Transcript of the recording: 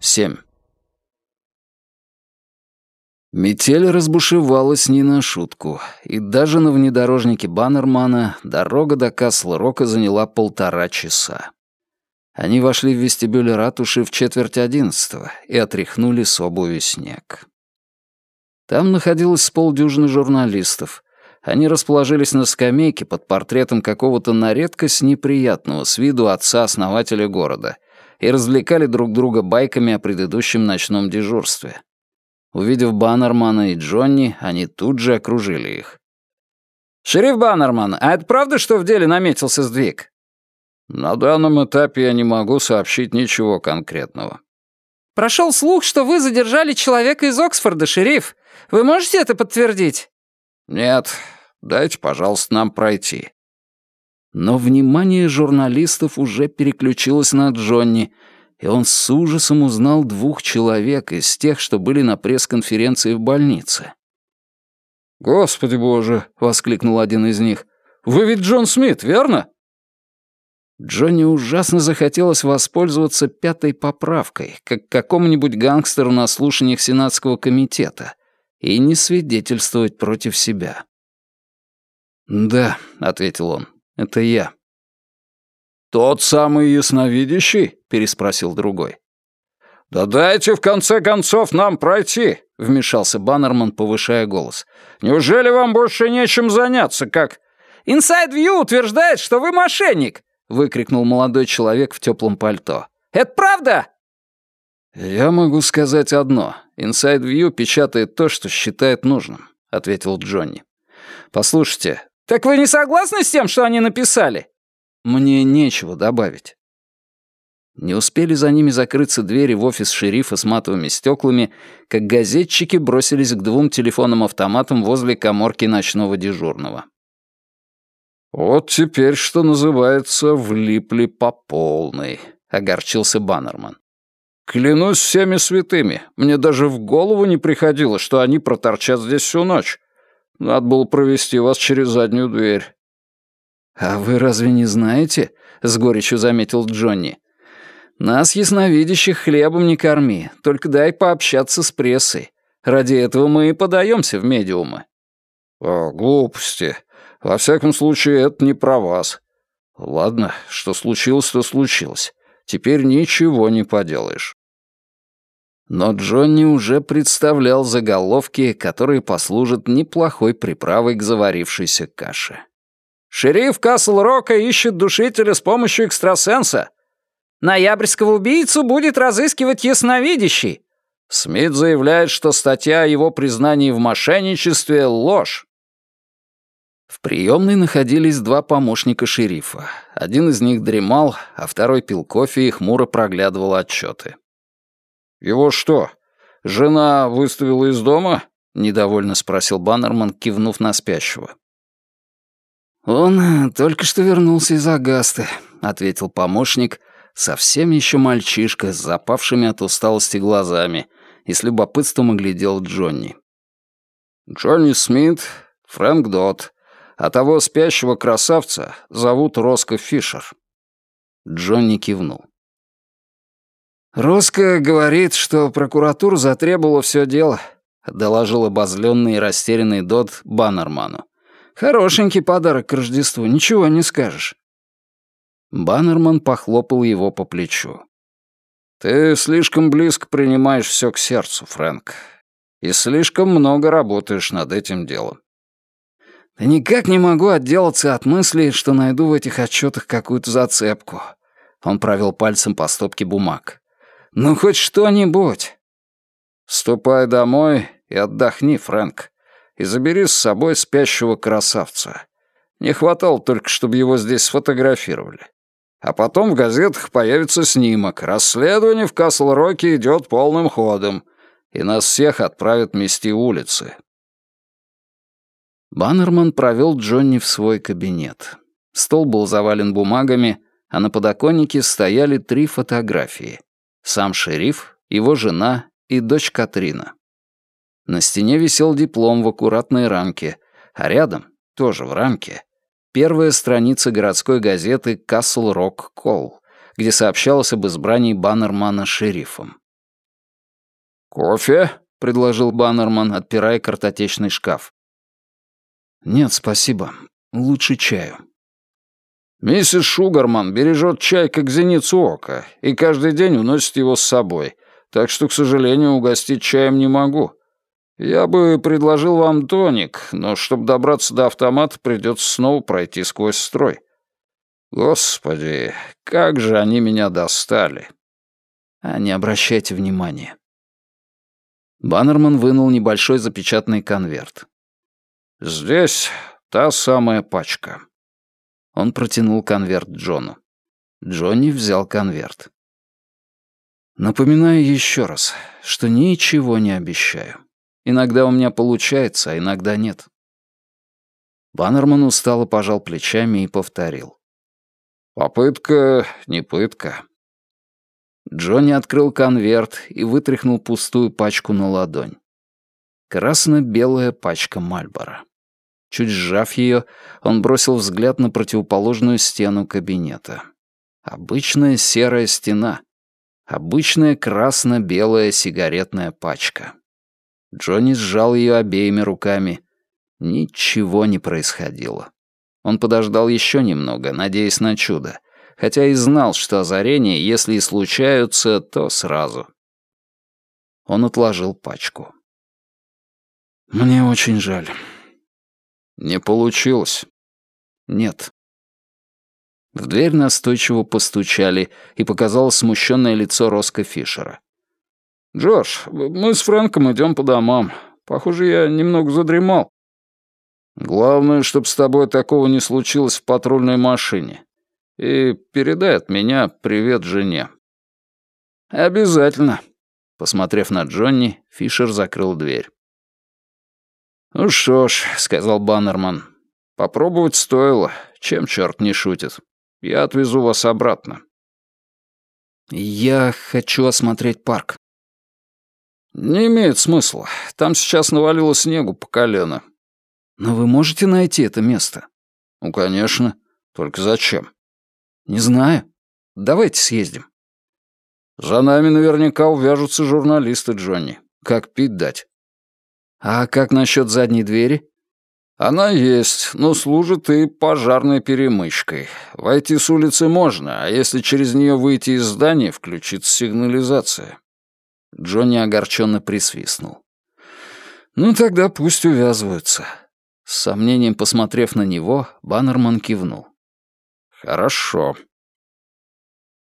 7. Метель разбушевалась не на шутку, и даже на внедорожнике Баннермана дорога до Касл-Рока заняла полтора часа. Они вошли в вестибюль ратуши в четверть одиннадцатого и отряхнули с обуви снег. Там находилось полдюжины журналистов. Они расположились на скамейке под портретом какого-то на редкость неприятного с виду отца-основателя города — и развлекали друг друга байками о предыдущем ночном дежурстве. Увидев Баннермана и Джонни, они тут же окружили их. «Шериф Баннерман, а это правда, что в деле наметился сдвиг?» «На данном этапе я не могу сообщить ничего конкретного». «Прошел слух, что вы задержали человека из Оксфорда, шериф. Вы можете это подтвердить?» «Нет. Дайте, пожалуйста, нам пройти». Но внимание журналистов уже переключилось на Джонни, и он с ужасом узнал двух человек из тех, что были на пресс-конференции в больнице. «Господи боже!» — воскликнул один из них. «Вы ведь Джон Смит, верно?» Джонни ужасно захотелось воспользоваться пятой поправкой, как какому-нибудь гангстеру на слушаниях Сенатского комитета, и не свидетельствовать против себя. «Да», — ответил он, это я». «Тот самый ясновидящий?» — переспросил другой. «Да дайте, в конце концов, нам пройти», — вмешался Баннерман, повышая голос. «Неужели вам больше нечем заняться, как...» «Inside View утверждает, что вы мошенник!» — выкрикнул молодой человек в теплом пальто. «Это правда?» «Я могу сказать одно. Inside View печатает то, что считает нужным», — ответил Джонни. «Послушайте, «Так вы не согласны с тем, что они написали?» «Мне нечего добавить». Не успели за ними закрыться двери в офис шерифа с матовыми стеклами, как газетчики бросились к двум телефонным автоматам возле коморки ночного дежурного. «Вот теперь, что называется, влипли по полной», — огорчился Баннерман. «Клянусь всеми святыми, мне даже в голову не приходило, что они проторчат здесь всю ночь. Надо было провести вас через заднюю дверь». «А вы разве не знаете?» — с горечью заметил Джонни. «Нас, ясновидящих, хлебом не корми, только дай пообщаться с прессой. Ради этого мы и подаемся в медиумы». «О, глупости. Во всяком случае, это не про вас. Ладно, что случилось, то случилось. Теперь ничего не поделаешь». Но Джонни уже представлял заголовки, которые послужат неплохой приправой к заварившейся каше. «Шериф Касл-Рока ищет душителя с помощью экстрасенса. Ноябрьского убийцу будет разыскивать ясновидящий. Смит заявляет, что статья о его признании в мошенничестве — ложь. В приемной находились два помощника шерифа. Один из них дремал, а второй пил кофе и хмуро проглядывал отчеты. «Его что, жена выставила из дома?» — недовольно спросил Баннерман, кивнув на спящего. «Он только что вернулся из Агасты», — ответил помощник, совсем еще мальчишка с запавшими от усталости глазами и с любопытством оглядел Джонни. «Джонни Смит, Фрэнк Дот, а того спящего красавца зовут Роско Фишер». Джонни кивнул. «Роско говорит, что прокуратура затребовала все дело», — доложил обозленный и растерянный Дот Баннерману. «Хорошенький подарок к Рождеству, ничего не скажешь». Баннерман похлопал его по плечу. «Ты слишком близко принимаешь все к сердцу, Фрэнк, и слишком много работаешь над этим делом». «Да никак не могу отделаться от мысли, что найду в этих отчетах какую-то зацепку». Он провел пальцем по стопке бумаг. Ну, хоть что-нибудь. Ступай домой и отдохни, Фрэнк. И забери с собой спящего красавца. Не хватало только, чтобы его здесь сфотографировали. А потом в газетах появится снимок. Расследование в Касл-Роке идет полным ходом. И нас всех отправят мести улицы. Баннерман провел Джонни в свой кабинет. Стол был завален бумагами, а на подоконнике стояли три фотографии сам шериф, его жена и дочь Катрина. На стене висел диплом в аккуратной рамке, а рядом, тоже в рамке, первая страница городской газеты «Касл Рок Колл», где сообщалось об избрании Баннермана шерифом. «Кофе?» — предложил Баннерман, отпирая картотечный шкаф. «Нет, спасибо. Лучше чаю». «Миссис Шугарман бережет чай как зеницу ока и каждый день уносит его с собой, так что, к сожалению, угостить чаем не могу. Я бы предложил вам тоник, но чтобы добраться до автомата, придется снова пройти сквозь строй. Господи, как же они меня достали!» «А не обращайте внимания». Баннерман вынул небольшой запечатанный конверт. «Здесь та самая пачка». Он протянул конверт Джону. Джонни взял конверт. Напоминаю еще раз, что ничего не обещаю. Иногда у меня получается, а иногда нет. Баннерман устало пожал плечами и повторил. «Попытка не пытка». Джонни открыл конверт и вытряхнул пустую пачку на ладонь. Красно-белая пачка Мальбора. Чуть сжав ее, он бросил взгляд на противоположную стену кабинета. Обычная серая стена. Обычная красно-белая сигаретная пачка. Джонни сжал ее обеими руками. Ничего не происходило. Он подождал еще немного, надеясь на чудо, хотя и знал, что озарения, если и случаются, то сразу. Он отложил пачку. «Мне очень жаль. «Не получилось». «Нет». В дверь настойчиво постучали, и показалось смущенное лицо Роско Фишера. «Джордж, мы с Фрэнком идем по домам. Похоже, я немного задремал. Главное, чтобы с тобой такого не случилось в патрульной машине. И передай от меня привет жене». «Обязательно». Посмотрев на Джонни, Фишер закрыл дверь. «Ну что ж», — сказал Баннерман, — «попробовать стоило, чем черт не шутит. Я отвезу вас обратно». «Я хочу осмотреть парк». «Не имеет смысла. Там сейчас навалило снегу по колено». «Но вы можете найти это место?» «Ну, конечно. Только зачем?» «Не знаю. Давайте съездим». «За нами наверняка увяжутся журналисты, Джонни. Как пить дать?» «А как насчет задней двери?» «Она есть, но служит и пожарной перемычкой. Войти с улицы можно, а если через нее выйти из здания, включится сигнализация». Джонни огорченно присвистнул. «Ну тогда пусть увязываются». С сомнением посмотрев на него, Баннерман кивнул. «Хорошо»,